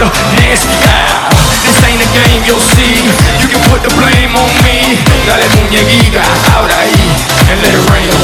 get a nasty. Ah, this ain't a game, you'll see. You can put the blame on me. Dale muñequita, ahora ahí, and let it rain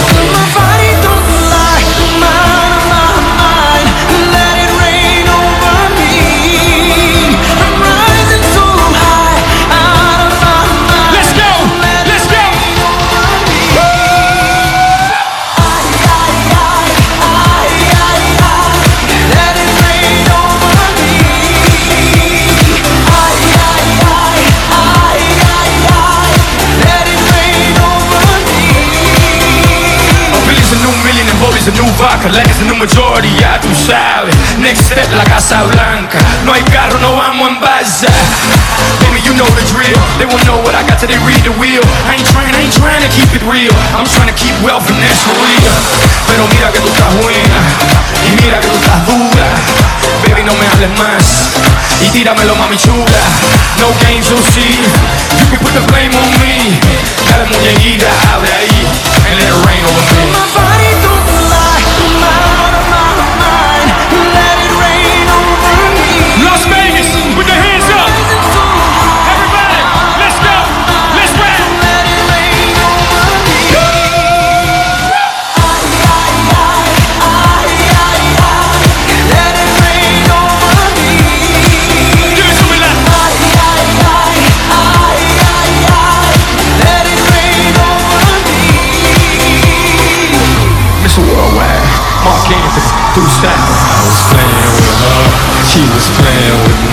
Latin's a new majority, ya tú sabes Next step, la Casa Blanca No hay carro, no vamos en balsa Baby, you know the drill. They won't know what I got till they read the wheel. I ain't trying, I ain't trying to keep it real. I'm trying to keep wealth and that's real Pero mira que tú estás buena. Y mira que tú estás dura. Baby, no me hables más. Y tíramelo, mami chula. No games, you'll see You can put the blame on me. Dale muñequita, abre ahí. And let it rain over me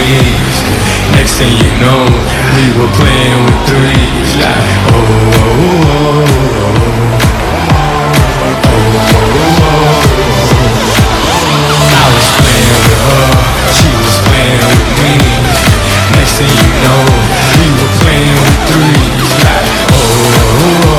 me. Next thing you know, we were playing with threes. Like, oh, oh, oh, oh. oh, oh, oh. Playing with me. Next thing you know, we were playing with threes. Like, oh, oh, oh.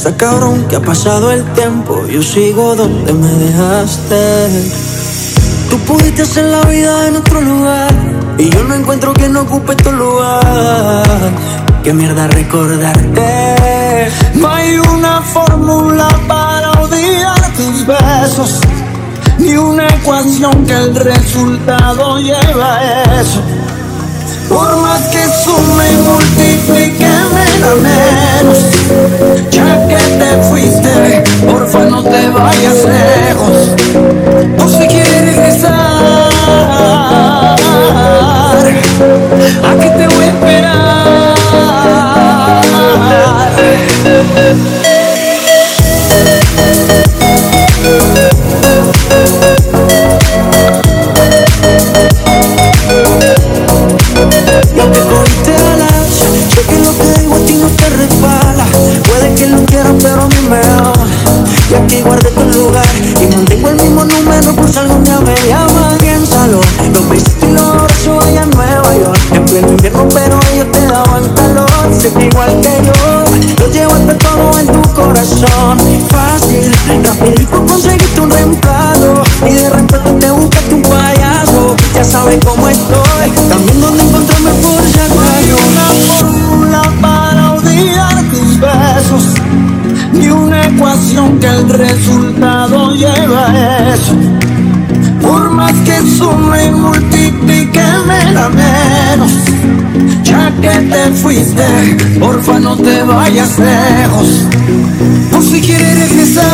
Está cabrón que ha pasado el tiempo, yo sigo donde me dejaste. Tú pudiste hacer la vida en otro lugar y yo no encuentro quien ocupe tu lugar. Qué mierda recordarte. No hay una fórmula para odiar tus besos, ni una ecuación que el resultado lleva a eso. Por más que sume y multiplique me menos Ya que te fuiste, porfa no te vayas lejos. No si quieres regresar Aquí te voy a esperar Ya te cogiste alas Sé que lo que digo a ti no te resbala. Puede que lo quieras pero a mí me ama Y aquí guardé tu lugar Y mantengo el mismo número por si algún día me llaman Piénsalo Los besitos y los abrazos allá en Nueva York. En pleno invierno pero ellos te daban calor. Sé que igual que yo Lo llevaste todo en tu corazón. Fácil, rapidito conseguiste un reemplazo. Y de repente te buscaste un payaso. Ya sabes cómo estoy. También donde encontrarme por acaso Hay una fórmula para odiar tus besos. Ni una ecuación que el resultado lleva eso. Por más que sume y multiplique me da menos Ya que te fuiste, porfa no te vayas lejos. Por si quieres regresar.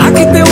Aquí te voy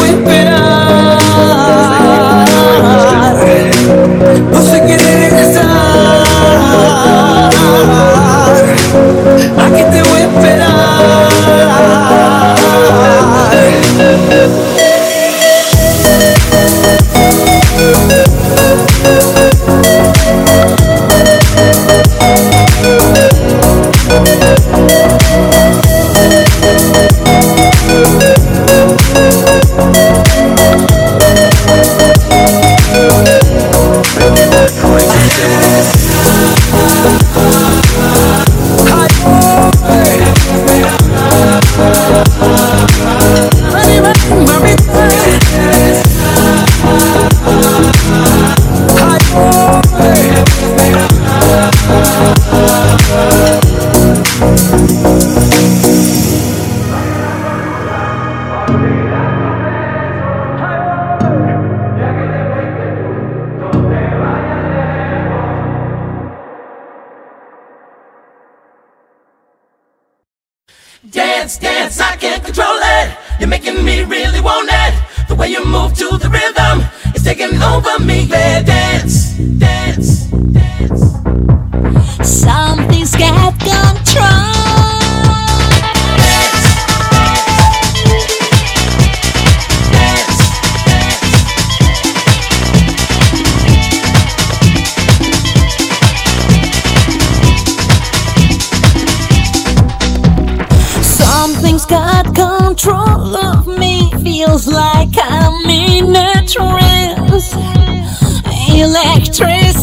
trace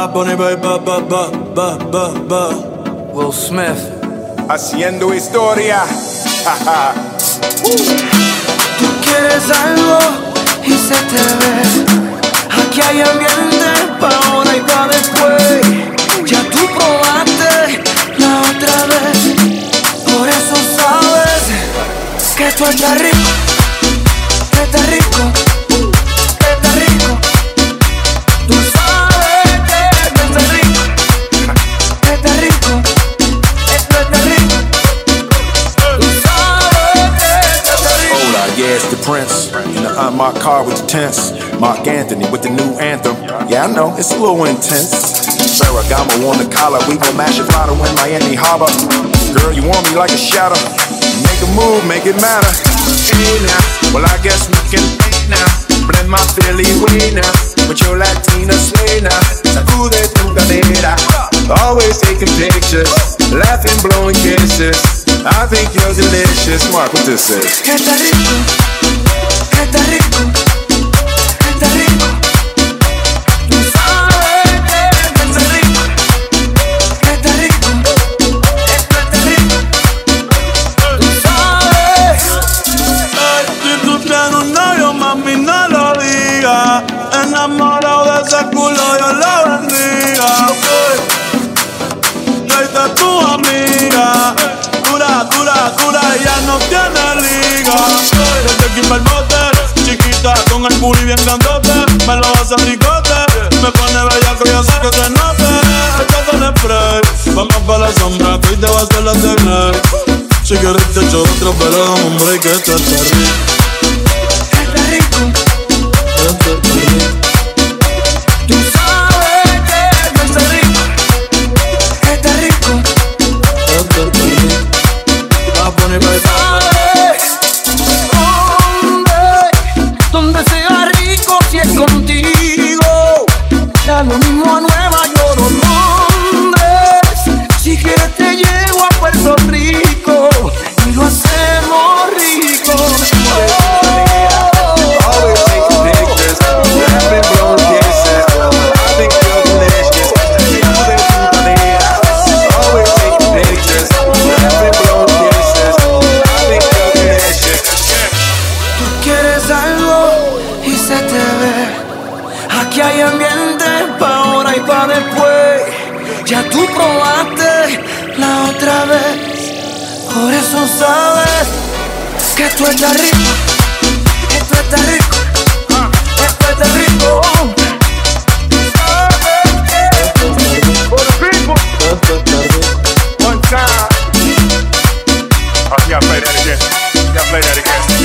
Bad Bunny, ba, ba, ba, ba, ba, ba, ba. Will Smith. Haciendo historia. Tú quieres algo y se te ve. Aquí hay ambiente pa' ahora y pa' después. Ya tú probaste la otra vez. Por eso sabes que tú estás rico. Que estás rico. The Prince. In the unmarked car with the tents. Mark Anthony with the new anthem. Yeah, I know, it's a little intense. Ferragamo on the collar, we gon' mash it flatter in Miami Harbor. Girl, you want me like a shadow. Make a move, make it matter. Hey now, well I guess we can play now. Blend my Philly way now. With your Latina sway now. Sacude tu cadera. Always taking pictures. Laughing, blowing kisses. I think you're delicious. Mark, what this is. Te va a hacer la. Si quieres te echo otro, pero break que esto está rico. Que está rico, Esto está rico. Again. You gotta play that again.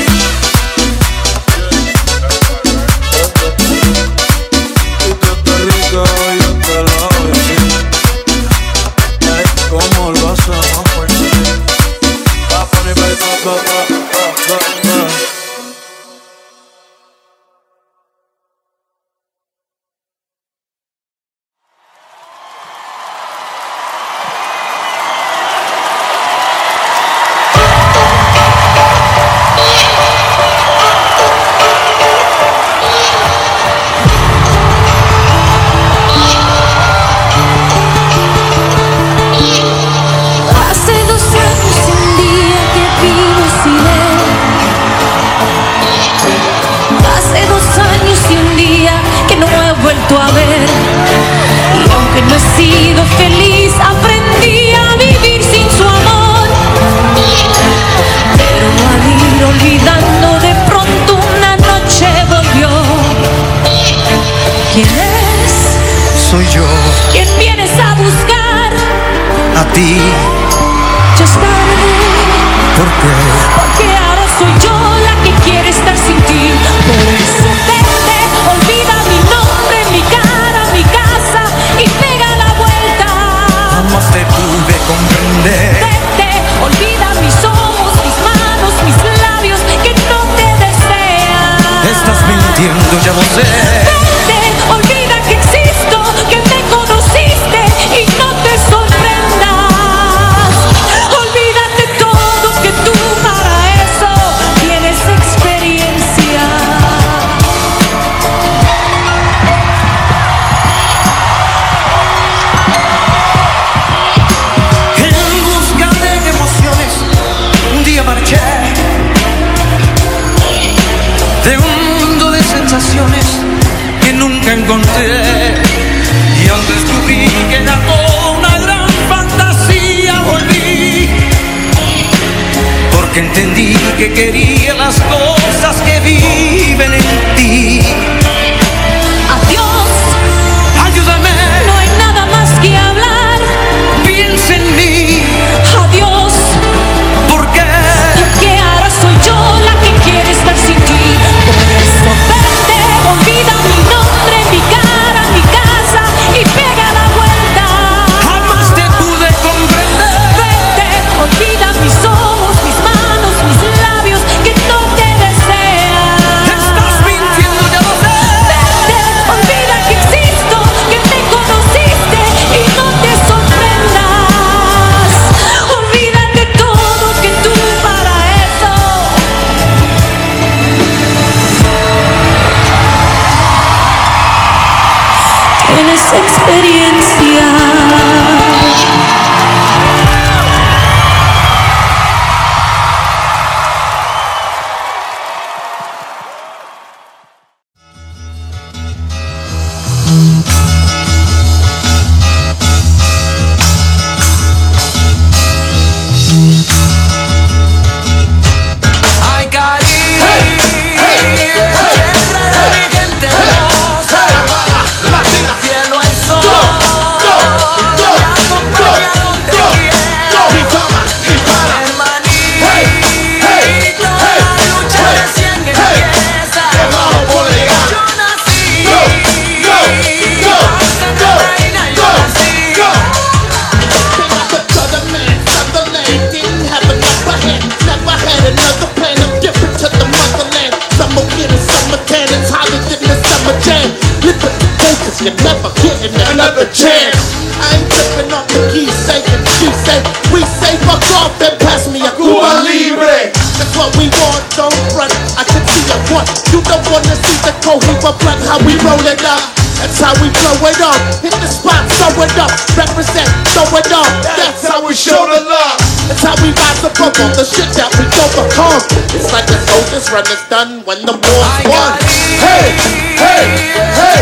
How we blow it up. Hit the spot, throw it up. Represent, throw it up. That's how we show the love. That's how we rise above all the shit that we overcome. It's like the soldiers run is done when the war's won. Hey, hey, hey, hey,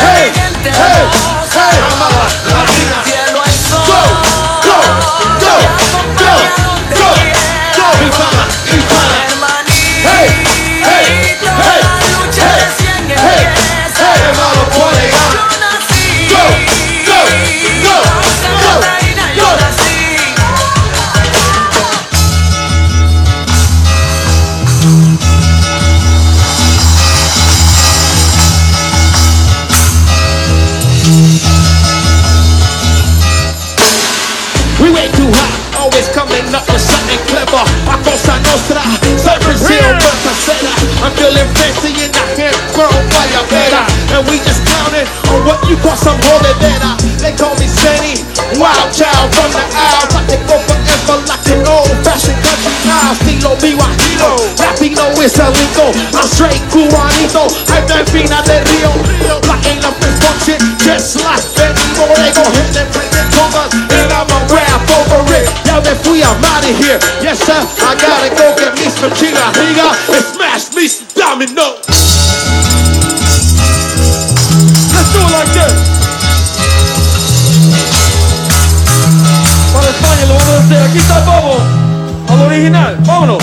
hey, hey. Go, counting on what you call some holedera. Uh, they call me Sandy, wild child from the Isles. I can go forever like an old fashioned country style. Estilo mi guajiro, Latino is illegal. I'm straight cubanito, I'm the fina de Rio. Blocking up this function, just like Benny Morego. Hit them playing congas, and I'm a rap over it. Yeah, me fui, I'm out of here. Yes, sir, I gotta go get me some chinga riga and smash me some domino. Do it like this. Para España lo vamos a hacer. Aquí está el bobo. Al original. Vámonos.